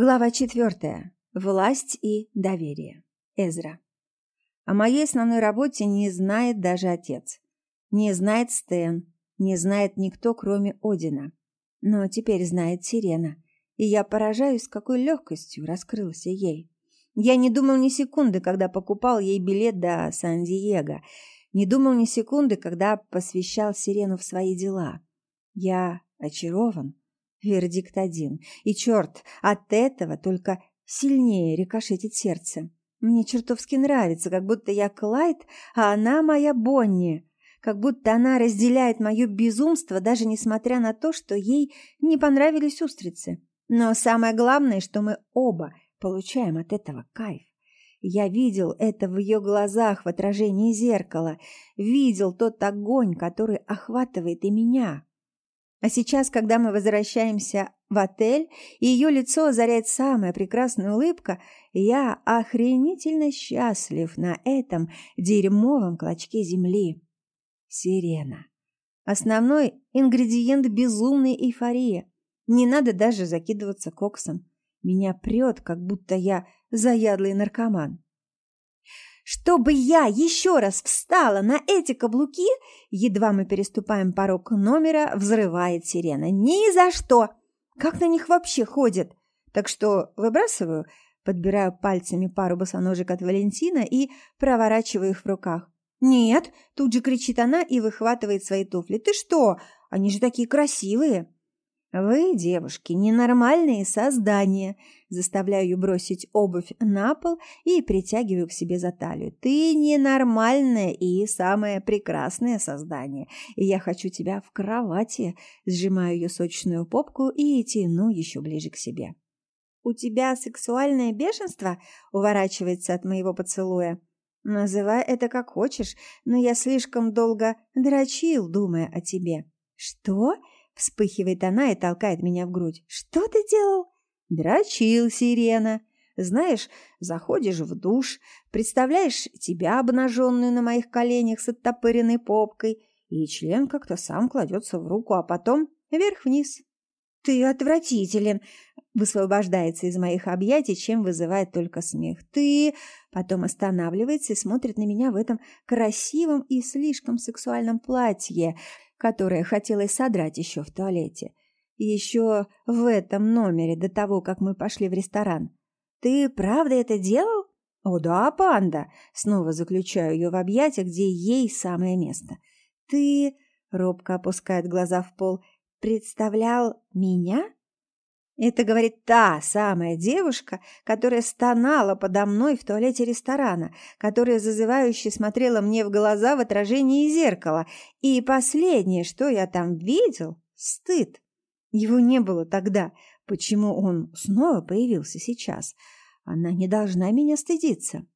Глава четвертая. Власть и доверие. Эзра. О моей основной работе не знает даже отец. Не знает Стэн. Не знает никто, кроме Одина. Но теперь знает Сирена. И я поражаюсь, какой легкостью раскрылся ей. Я не думал ни секунды, когда покупал ей билет до Сан-Диего. Не думал ни секунды, когда посвящал Сирену в свои дела. Я очарован Вердикт один. И черт, от этого только сильнее рикошетит сердце. Мне чертовски нравится, как будто я Клайд, а она моя Бонни. Как будто она разделяет мое безумство, даже несмотря на то, что ей не понравились устрицы. Но самое главное, что мы оба получаем от этого кайф. Я видел это в ее глазах в отражении зеркала, видел тот огонь, который охватывает и меня. А сейчас, когда мы возвращаемся в отель, и ее лицо озаряет самая прекрасная улыбка, я охренительно счастлив на этом дерьмовом клочке земли. Сирена. Основной ингредиент безумной эйфории. Не надо даже закидываться коксом. Меня прет, как будто я заядлый наркоман. Чтобы я еще раз встала на эти каблуки, едва мы переступаем порог номера, взрывает сирена. Ни за что! Как на них вообще ходят? Так что выбрасываю, подбираю пальцами пару босоножек от Валентина и проворачиваю их в руках. «Нет!» – тут же кричит она и выхватывает свои туфли. «Ты что? Они же такие красивые!» «Вы, девушки, ненормальные создания!» Заставляю бросить обувь на пол и притягиваю к себе за талию. «Ты ненормальное и самое прекрасное создание, и я хочу тебя в кровати!» Сжимаю ее сочную попку и тяну еще ближе к себе. «У тебя сексуальное бешенство?» – уворачивается от моего поцелуя. «Называй это как хочешь, но я слишком долго дрочил, думая о тебе». «Что?» Вспыхивает она и толкает меня в грудь. «Что ты делал?» «Дрочил, сирена. Знаешь, заходишь в душ, представляешь тебя обнаженную на моих коленях с оттопыренной попкой, и член как-то сам кладется в руку, а потом вверх-вниз. «Ты отвратителен!» Высвобождается из моих объятий, чем вызывает только смех. «Ты...» Потом останавливается и смотрит на меня в этом красивом и слишком сексуальном платье – которое хотелось содрать еще в туалете. Еще в этом номере до того, как мы пошли в ресторан. «Ты правда это делал?» «О да, панда!» Снова заключаю ее в объятия, где ей самое место. «Ты...» — робко опускает глаза в пол. «Представлял меня?» Это говорит та самая девушка, которая стонала подо мной в туалете ресторана, которая зазывающе смотрела мне в глаза в отражении зеркала. И последнее, что я там видел – стыд. Его не было тогда. Почему он снова появился сейчас? Она не должна меня стыдиться.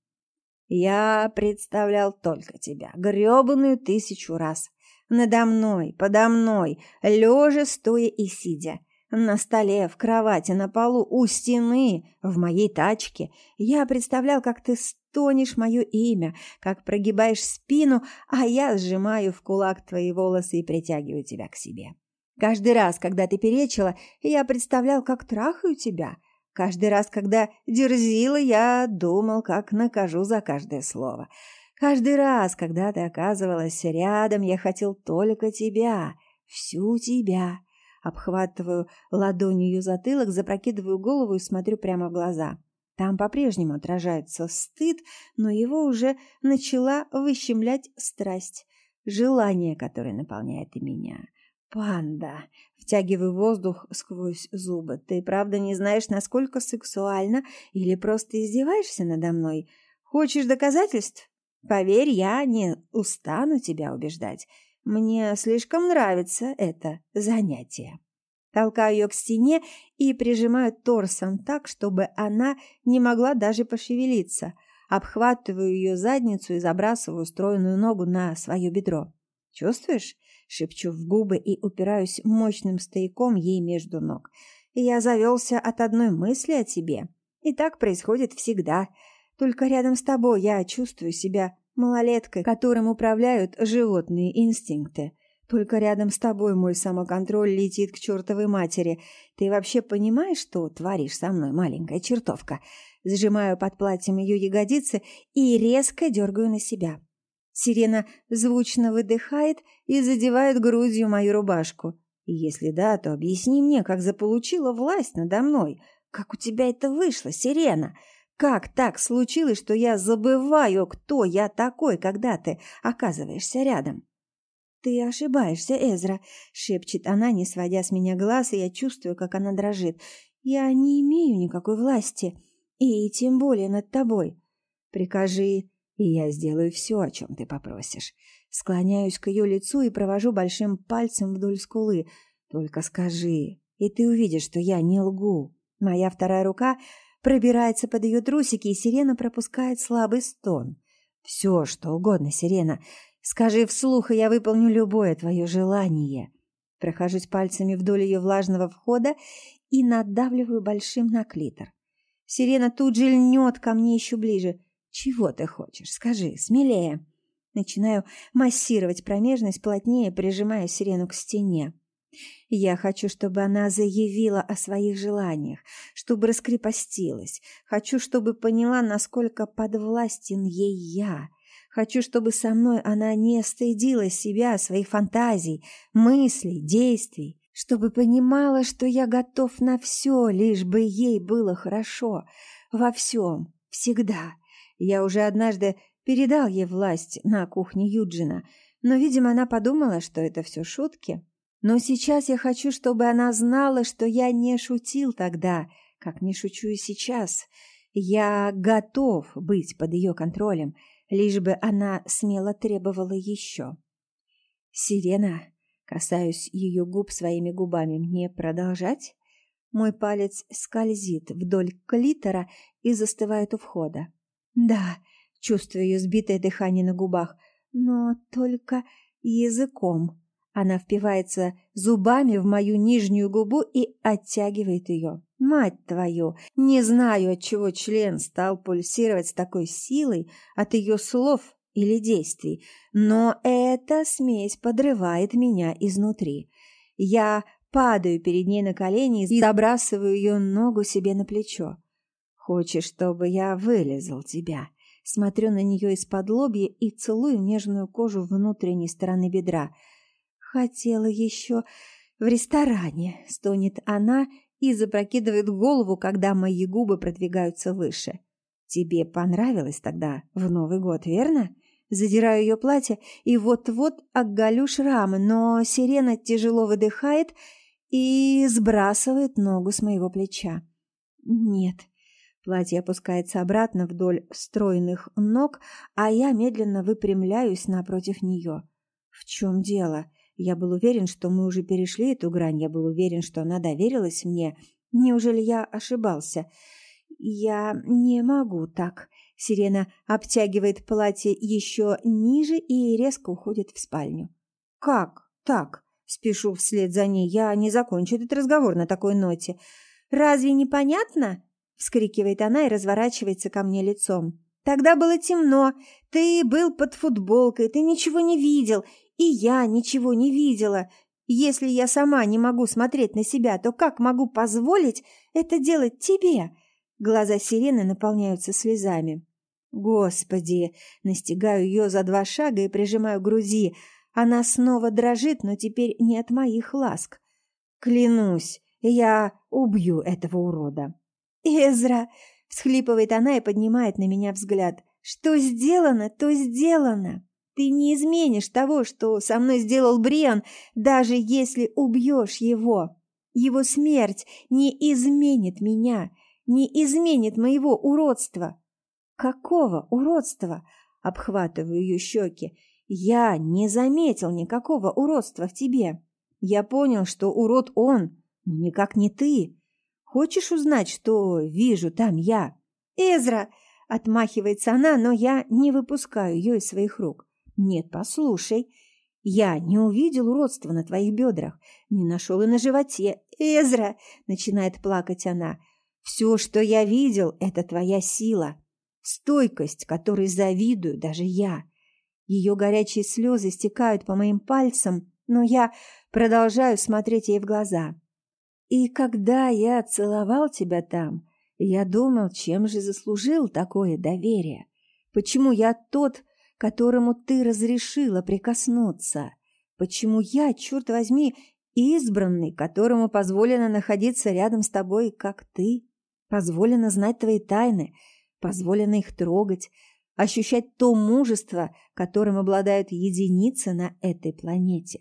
Я представлял только тебя, грёбаную тысячу раз. Надо мной, подо мной, лежа, стоя и сидя – на столе, в кровати, на полу, у стены, в моей тачке. Я представлял, как ты стонешь мое имя, как прогибаешь спину, а я сжимаю в кулак твои волосы и притягиваю тебя к себе. Каждый раз, когда ты перечила, я представлял, как трахаю тебя. Каждый раз, когда дерзила, я думал, как накажу за каждое слово. Каждый раз, когда ты оказывалась рядом, я хотел только тебя, всю тебя. Обхватываю ладонью затылок, запрокидываю голову и смотрю прямо в глаза. Там по-прежнему отражается стыд, но его уже начала выщемлять страсть, желание, которое наполняет и меня. «Панда!» — втягиваю воздух сквозь зубы. «Ты правда не знаешь, насколько сексуально, или просто издеваешься надо мной? Хочешь доказательств? Поверь, я не устану тебя убеждать. Мне слишком нравится это занятие. Толкаю ее к стене и прижимаю торсом так, чтобы она не могла даже пошевелиться. Обхватываю ее задницу и забрасываю стройную ногу на свое бедро. «Чувствуешь?» — шепчу в губы и упираюсь мощным стояком ей между ног. «Я завелся от одной мысли о тебе. И так происходит всегда. Только рядом с тобой я чувствую себя малолеткой, которым управляют животные инстинкты. Только рядом с тобой мой самоконтроль летит к чертовой матери. Ты вообще понимаешь, что творишь со мной, маленькая чертовка? Сжимаю под платьем ее ягодицы и резко дергаю на себя. Сирена звучно выдыхает и задевает грудью мою рубашку. Если да, то объясни мне, как заполучила власть надо мной. Как у тебя это вышло, Сирена? Как так случилось, что я забываю, кто я такой, когда ты оказываешься рядом? «Ты ошибаешься, Эзра», — шепчет она, не сводя с меня глаз, и я чувствую, как она дрожит. «Я не имею никакой власти, и тем более над тобой. Прикажи, и я сделаю все, о чем ты попросишь». Склоняюсь к ее лицу и провожу большим пальцем вдоль скулы. «Только скажи, и ты увидишь, что я не лгу». Моя вторая рука пробирается под ее трусики, и сирена пропускает слабый стон. «Все, что угодно, сирена. Скажи вслух, и я выполню любое твое желание. Прохожусь пальцами вдоль ее влажного входа и надавливаю большим на клитор. Сирена тут же льнет ко мне еще ближе. Чего ты хочешь? Скажи, смелее. Начинаю массировать промежность плотнее, прижимая сирену к стене. Я хочу, чтобы она заявила о своих желаниях, чтобы раскрепостилась. Хочу, чтобы поняла, насколько подвластен ей я — Хочу, чтобы со мной она не стыдила себя, своих фантазий, мыслей, действий, чтобы понимала, что я готов на все, лишь бы ей было хорошо. Во всем, всегда. Я уже однажды передал ей власть на кухне Юджина, но, видимо, она подумала, что это все шутки. Но сейчас я хочу, чтобы она знала, что я не шутил тогда, как не шучу и сейчас. Я готов быть под ее контролем — лишь бы она смело требовала еще. «Сирена!» Касаюсь ее губ своими губами. «Мне продолжать?» Мой палец скользит вдоль клитора и застывает у входа. «Да!» Чувствую ее сбитое дыхание на губах. «Но только языком!» Она впивается зубами в мою нижнюю губу и оттягивает ее. Мать твою, не знаю, от чего член стал пульсировать с такой силой, от ее слов или действий, но эта смесь подрывает меня изнутри. Я падаю перед ней на колени и забрасываю ее ногу себе на плечо. «Хочешь, чтобы я вылезал тебя?» Смотрю на нее из-под лобья и целую нежную кожу внутренней стороны бедра – Хотела еще в ресторане, стонет она и запрокидывает голову, когда мои губы продвигаются выше. Тебе понравилось тогда в Новый год, верно? Задираю ее платье и вот-вот оголю шрамы, но сирена тяжело выдыхает и сбрасывает ногу с моего плеча. Нет. Платье опускается обратно вдоль стройных ног, а я медленно выпрямляюсь напротив нее. В чем дело? Я был уверен, что мы уже перешли эту грань, я был уверен, что она доверилась мне. Неужели я ошибался? Я не могу так. Сирена обтягивает платье еще ниже и резко уходит в спальню. Как так? Спешу вслед за ней. Я не закончу этот разговор на такой ноте. Разве не понятно? вскрикивает она и разворачивается ко мне лицом. Тогда было темно, ты был под футболкой, ты ничего не видел, и я ничего не видела. Если я сама не могу смотреть на себя, то как могу позволить это делать тебе? Глаза сирены наполняются слезами. Господи, настигаю ее за два шага и прижимаю к груди. Она снова дрожит, но теперь не от моих ласк. Клянусь, я убью этого урода. Эзра, всхлипывает она и поднимает на меня взгляд. Что сделано, то сделано. Ты не изменишь того, что со мной сделал Бриан, даже если убьешь его. Его смерть не изменит меня, не изменит моего уродства. Какого уродства? Обхватываю ее щеки. Я не заметил никакого уродства в тебе. Я понял, что урод он, но никак не ты. Хочешь узнать, что вижу там я? Эзра! Отмахивается она, но я не выпускаю ее из своих рук. Нет, послушай. Я не увидел уродства на твоих бедрах, не нашел и на животе. Эзра, начинает плакать она. Все, что я видел, это твоя сила. Стойкость, которой завидую даже я. Ее горячие слезы стекают по моим пальцам, но я продолжаю смотреть ей в глаза. И когда я целовал тебя там, я думал, чем же заслужил такое доверие? Почему я тот, которому ты разрешила прикоснуться? Почему я, черт возьми, избранный, которому позволено находиться рядом с тобой, как ты? Позволено знать твои тайны, позволено их трогать, ощущать то мужество, которым обладают единицы на этой планете.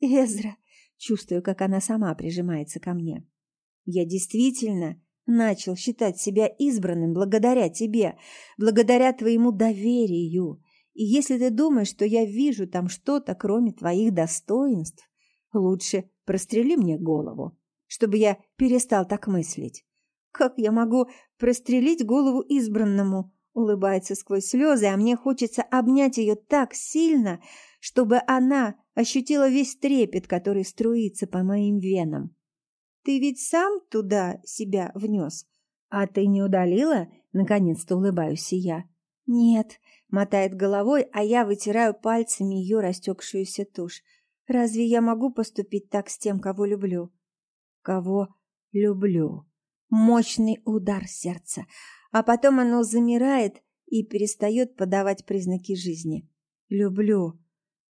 Эзра, чувствую, как она сама прижимается ко мне. Я действительно начал считать себя избранным благодаря тебе, благодаря твоему доверию. И если ты думаешь, что я вижу там что-то, кроме твоих достоинств, лучше прострели мне голову, чтобы я перестал так мыслить. Как я могу прострелить голову избранному? Улыбается сквозь слезы, а мне хочется обнять ее так сильно, чтобы она ощутила весь трепет, который струится по моим венам. Ты ведь сам туда себя внес? А ты не удалила? Наконец-то улыбаюсь я. Нет, мотает головой, а я вытираю пальцами ее растекшуюся тушь. Разве я могу поступить так с тем, кого люблю? Кого люблю? Мощный удар сердца, а потом оно замирает и перестает подавать признаки жизни. Люблю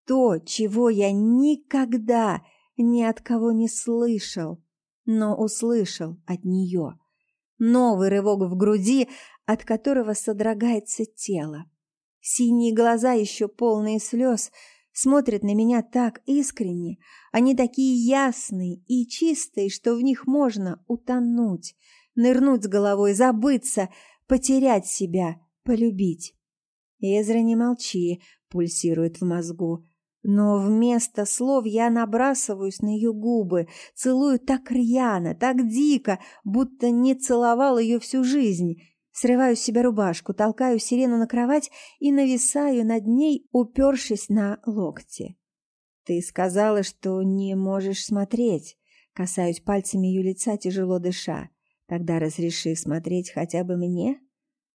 то, чего я никогда ни от кого не слышал но услышал от нее. Новый рывок в груди, от которого содрогается тело. Синие глаза, еще полные слез, смотрят на меня так искренне. Они такие ясные и чистые, что в них можно утонуть, нырнуть с головой, забыться, потерять себя, полюбить. Эзра, не молчи, пульсирует в мозгу. Но вместо слов я набрасываюсь на ее губы, целую так рьяно, так дико, будто не целовал ее всю жизнь. Срываю с себя рубашку, толкаю сирену на кровать и нависаю над ней, упершись на локти. «Ты сказала, что не можешь смотреть». Касаюсь пальцами ее лица, тяжело дыша. «Тогда разреши смотреть хотя бы мне?»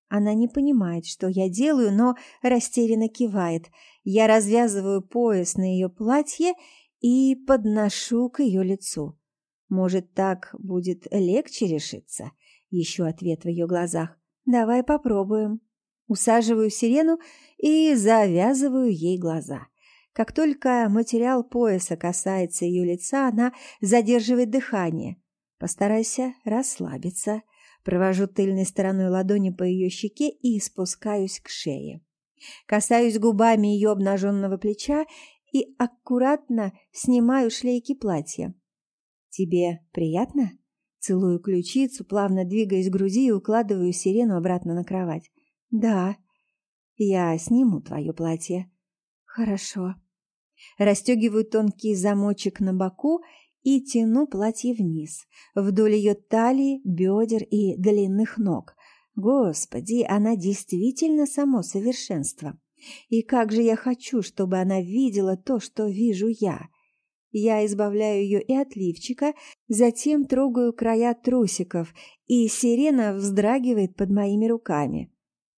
Она не понимает, что я делаю, но растерянно кивает. Я развязываю пояс на ее платье и подношу к ее лицу. Может, так будет легче решиться? Еще ответ в ее глазах. Давай попробуем. Усаживаю сирену и завязываю ей глаза. Как только материал пояса касается ее лица, она задерживает дыхание. Постарайся расслабиться. Провожу тыльной стороной ладони по ее щеке и спускаюсь к шее. Касаюсь губами ее обнаженного плеча и аккуратно снимаю шлейки платья. «Тебе приятно?» Целую ключицу, плавно двигаясь к груди и укладываю сирену обратно на кровать. «Да, я сниму твое платье». «Хорошо». Расстегиваю тонкий замочек на боку и тяну платье вниз, вдоль ее талии, бедер и длинных ног. Господи, она действительно само совершенство. И как же я хочу, чтобы она видела то, что вижу я. Я избавляю ее и от лифчика, затем трогаю края трусиков, и сирена вздрагивает под моими руками.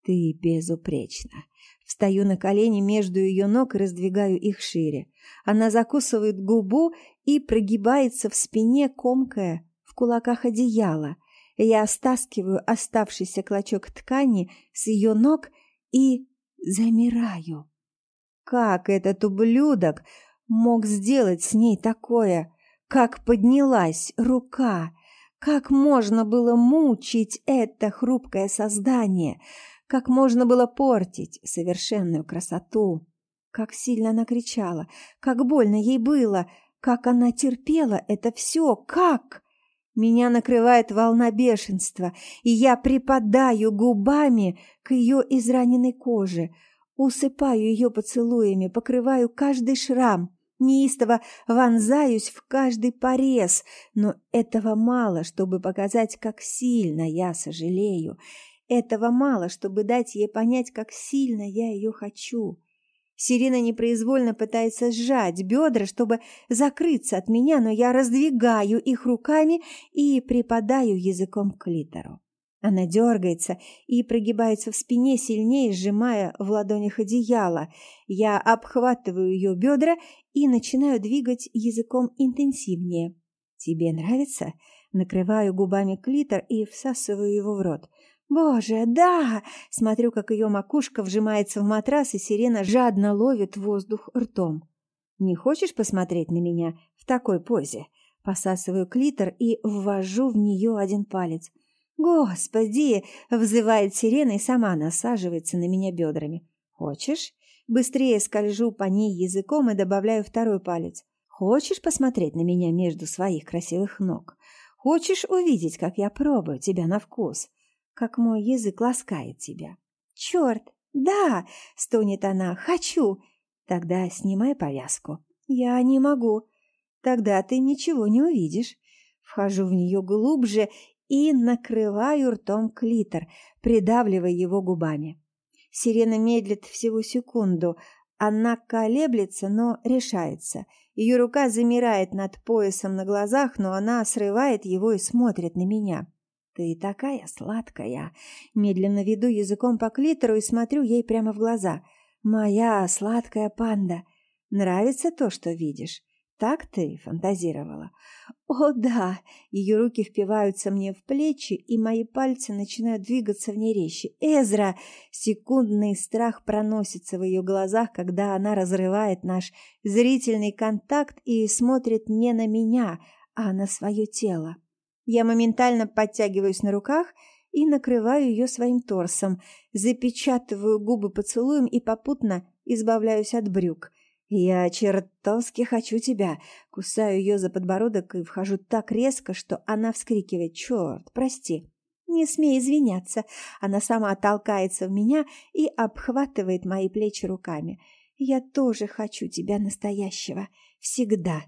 Ты безупречна. Встаю на колени между ее ног и раздвигаю их шире. Она закусывает губу и прогибается в спине, комкая в кулаках одеяло. Я стаскиваю оставшийся клочок ткани с ее ног и замираю. Как этот ублюдок мог сделать с ней такое? Как поднялась рука? Как можно было мучить это хрупкое создание? Как можно было портить совершенную красоту? Как сильно она кричала, как больно ей было, как она терпела это все, как... Меня накрывает волна бешенства, и я припадаю губами к ее израненной коже, усыпаю ее поцелуями, покрываю каждый шрам, неистово вонзаюсь в каждый порез, но этого мало, чтобы показать, как сильно я сожалею. Этого мало, чтобы дать ей понять, как сильно я ее хочу. Сирена непроизвольно пытается сжать бедра, чтобы закрыться от меня, но я раздвигаю их руками и припадаю языком к клитору. Она дергается и прогибается в спине, сильнее сжимая в ладонях одеяло. Я обхватываю ее бедра и начинаю двигать языком интенсивнее. «Тебе нравится?» Накрываю губами клитор и всасываю его в рот. «Боже, да!» Смотрю, как ее макушка вжимается в матрас, и сирена жадно ловит воздух ртом. «Не хочешь посмотреть на меня в такой позе?» Посасываю клитор и ввожу в нее один палец. «Господи!» — взывает сирена и сама насаживается на меня бедрами. «Хочешь?» Быстрее скольжу по ней языком и добавляю второй палец. «Хочешь посмотреть на меня между своих красивых ног? Хочешь увидеть, как я пробую тебя на вкус? Как мой язык ласкает тебя?» «Черт! Да!» — стонет она. «Хочу!» «Тогда снимай повязку». «Я не могу». «Тогда ты ничего не увидишь». Вхожу в нее глубже и накрываю ртом клитор, придавливая его губами. Сирена медлит всего секунду. Она колеблется, но решается. Ее рука замирает над поясом на глазах, но она срывает его и смотрит на меня. «Ты такая сладкая!» Медленно веду языком по клитору и смотрю ей прямо в глаза. «Моя сладкая панда! Нравится то, что видишь?» Так ты фантазировала? О, да! Ее руки впиваются мне в плечи, и мои пальцы начинают двигаться в ней резче. Эзра! Секундный страх проносится в ее глазах, когда она разрывает наш зрительный контакт и смотрит не на меня, а на свое тело. Я моментально подтягиваюсь на руках и накрываю ее своим торсом, запечатываю губы поцелуем и попутно избавляюсь от брюк. Я чертовски хочу тебя. Кусаю ее за подбородок и вхожу так резко, что она вскрикивает. Черт, прости. Не смей извиняться. Она сама толкается в меня и обхватывает мои плечи руками. Я тоже хочу тебя настоящего. Всегда.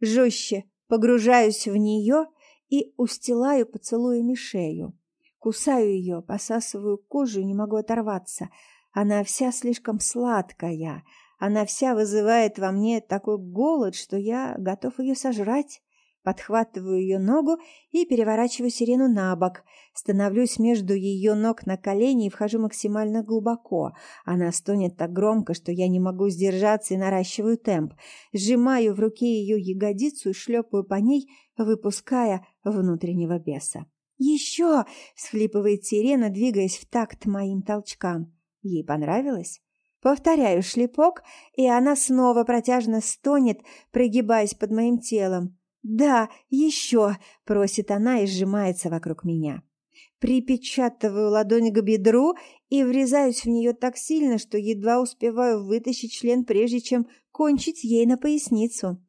Жестче погружаюсь в нее и устилаю поцелуями шею. Кусаю ее, посасываю кожу и не могу оторваться. Она вся слишком сладкая. Она вся вызывает во мне такой голод, что я готов ее сожрать. Подхватываю ее ногу и переворачиваю сирену на бок. Становлюсь между ее ног на колени и вхожу максимально глубоко. Она стонет так громко, что я не могу сдержаться и наращиваю темп. Сжимаю в руке ее ягодицу и шлепаю по ней, выпуская внутреннего беса. «Еще!» — всхлипывает сирена, двигаясь в такт моим толчкам. Ей понравилось? Повторяю шлепок, и она снова протяжно стонет, прогибаясь под моим телом. «Да, еще!» – просит она и сжимается вокруг меня. Припечатываю ладонь к бедру и врезаюсь в нее так сильно, что едва успеваю вытащить член, прежде чем кончить ей на поясницу.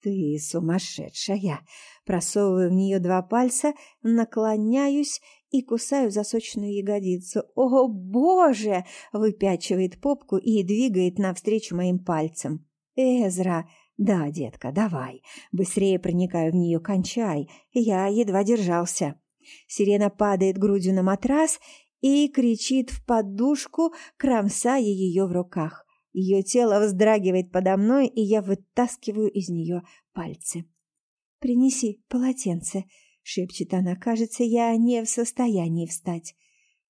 «Ты сумасшедшая!» Просовываю в нее два пальца, наклоняюсь и кусаю за ягодицу. «О, боже!» — выпячивает попку и двигает навстречу моим пальцам. «Эзра!» «Да, детка, давай. Быстрее проникаю в нее, кончай. Я едва держался». Сирена падает грудью на матрас и кричит в подушку, кромсая ее в руках. Ее тело вздрагивает подо мной, и я вытаскиваю из нее пальцы. «Принеси полотенце», шепчет она. Кажется, я не в состоянии встать.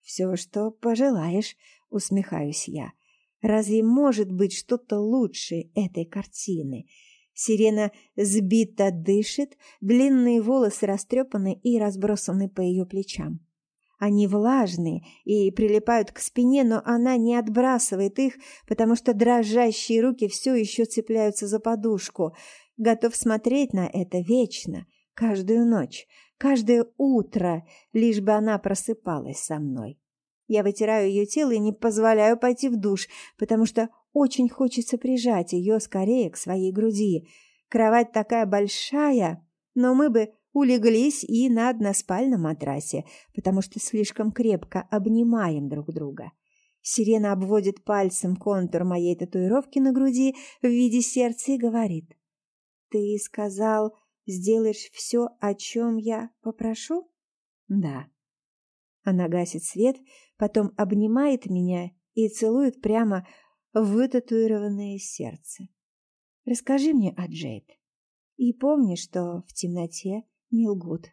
Все, что пожелаешь, усмехаюсь я. Разве может быть что-то лучше этой картины? Сирена сбито дышит, длинные волосы растрепаны и разбросаны по ее плечам. Они влажные и прилипают к спине, но она не отбрасывает их, потому что дрожащие руки все еще цепляются за подушку. Готов смотреть на это вечно, каждую ночь, каждое утро, лишь бы она просыпалась со мной. Я вытираю ее тело и не позволяю пойти в душ, потому что очень хочется прижать ее скорее к своей груди. Кровать такая большая, но мы бы улеглись и на односпальном матрасе, потому что слишком крепко обнимаем друг друга. Сирена обводит пальцем контур моей татуировки на груди в виде сердца и говорит. «Ты сказал, Сделаешь все, о чем я попрошу? Да. Она гасит свет, потом обнимает меня и целует прямо в вытатуированное сердце. Расскажи мне о Джейд. И помни, что в темноте не лгут.